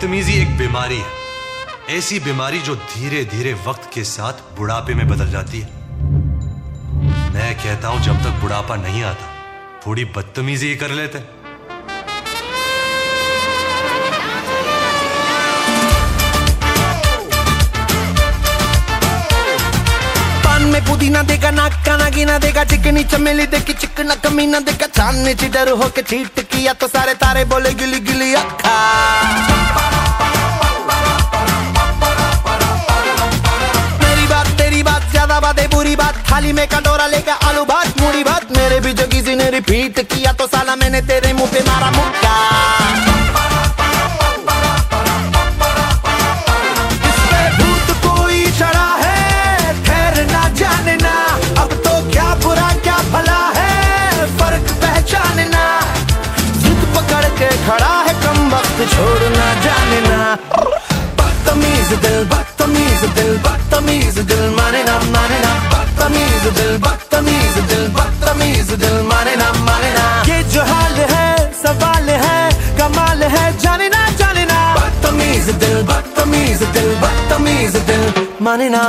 बदतमीजी एक बीमारी है। ऐसी बीमारी जो धीरे धीरे वक्त के साथ बुढ़ापे में बदल जाती है। मैं कहता हूँ, जब तक बुढ़ापा नहीं आता, थोड़ी बदतमीजी कर लेते। पुदीना देगा, नाक का नागिना देगा चिकनी चमेली देखी चिकना कमीना देगा चांदनी ची डर होके चीट किया तो सारे तारे बोले गिली गिली अखा मेरी बात, तेरी बात, ज़्यादा बात है बुरी बात खाली में कटोरा लेकर वक्त छोड़ना जाने ना। बदतमीज दिल बदतमीज दिल बदतमीज दिल माने ना माने ना। बदतमीज दिल बदतमीज दिल बदतमीज दिल माने ना माने ना। ये जो हाल है सवाल है कमाल है जाने ना जाने ना। बदतमीज दिल बदतमीज दिल बदतमीज दिल माने ना।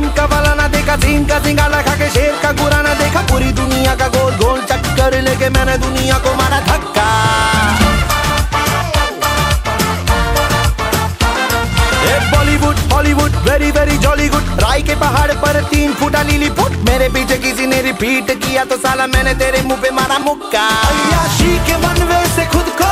देखा ढिमका वाला ना देखा, सीन का सिंगाला खा के शेर का गुरा ना देखा। पूरी दुनिया का गोल गोल चक्कर लेके मैंने दुनिया को मारा धक्का। Bollywood, Hollywood very very jolly good राय के पहाड़ पर तीन फुटा लीली फुट। मेरे पीछे किसी ने रिपीट किया तो साला मैंने तेरे मुँह पे मारा मुक्का। अय्याशी के मनवे से खुद को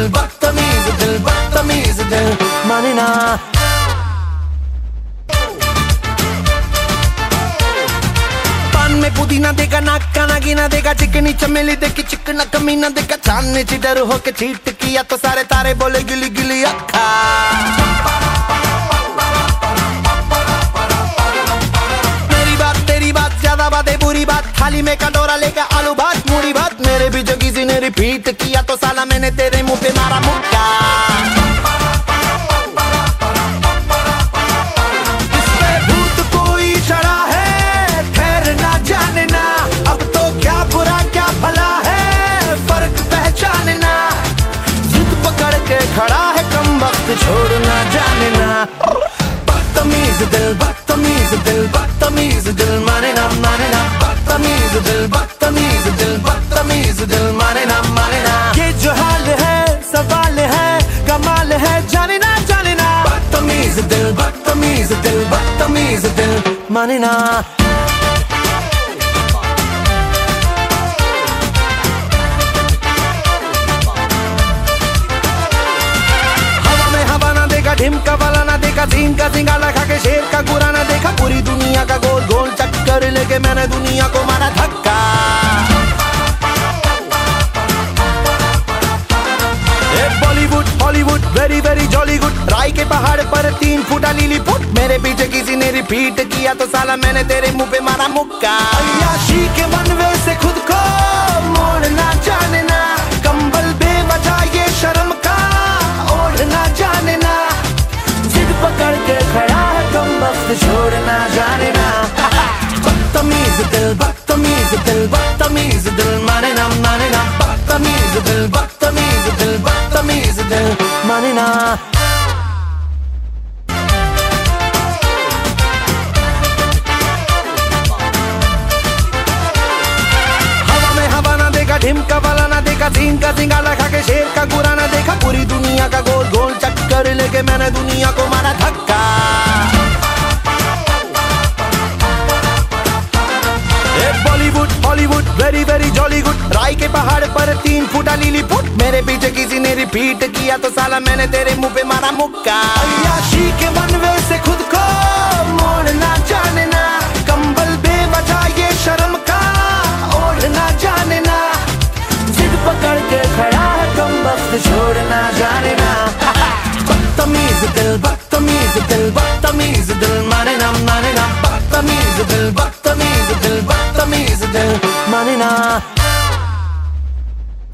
दिल बदतमीज दिल बदतमीज दिल। माने ना। पुदीना देगा, नाक का नागिना देगा, चिकनी चमेली देखी चिकना कमीना देगा। चांदनी ची डर होके चीट किया तो सारे तारे बोले गिली गिली अखा। मेरी बात, तेरी बात, ज़्यादा बात है बुरी बात। थाली में कटोरा लेकर आलू भात मूड़ी भात। मेरे भी जो किसी ने रिपीट किया तो तेरे मुँह पे मारा मुक्का खड़ा है, कम वक्त छोड़ना जाने ना बदतमीज दिल बदतमीज दिल बदतमीज दिल, माने ना माने ना। बदतमीज दिल, बदतमीज जाने ना जाने ना बदतमीज दिल बदतमीज दिल बदतमीज दिल। माने ना रिपीट किया तो साला मैंने तेरे मुँह पे मारा मुक्का। अय्याशी के मनवे से खुद को मोड़ना जानना। कंबल बेवजह ये शर्म का ओढ़ना जानना। जिद पकड़ के खड़ा है कम वक्त छोड़ना जाने ना बदतमीज दिल बदतमीज दिल बदतमीज दिल माने ना माने ना बदतमीज दिल बदतमीज दिल बदतमीज दिल माने ना देखा सीन का सिंगाला के शेर का गुरा ना देखा। पूरी दुनिया का गोल गोल चक्कर लेके मैंने दुनिया को मारा धक्का। Bollywood, Hollywood very very jolly good राय के पहाड़ पर तीन फुटा लीली फुट। मेरे पीछे किसी ने रिपीट किया तो साला मैंने तेरे मुँह पे मारा मुक्का। के मनवे